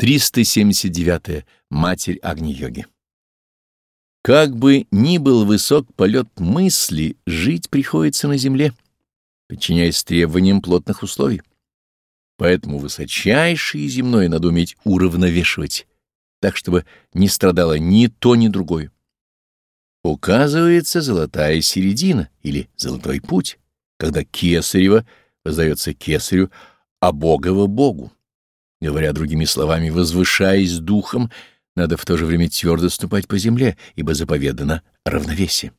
379. Матерь Агни-йоги. Как бы ни был высок полет мысли, жить приходится на земле, подчиняясь требованиям плотных условий. Поэтому высочайшее земное надо уметь уравновешивать, так, чтобы не страдало ни то, ни другое. Указывается золотая середина или золотой путь, когда кесарево воздается кесарю, а богово — богу. Говоря другими словами, возвышаясь духом, надо в то же время твердо ступать по земле, ибо заповедано равновесие.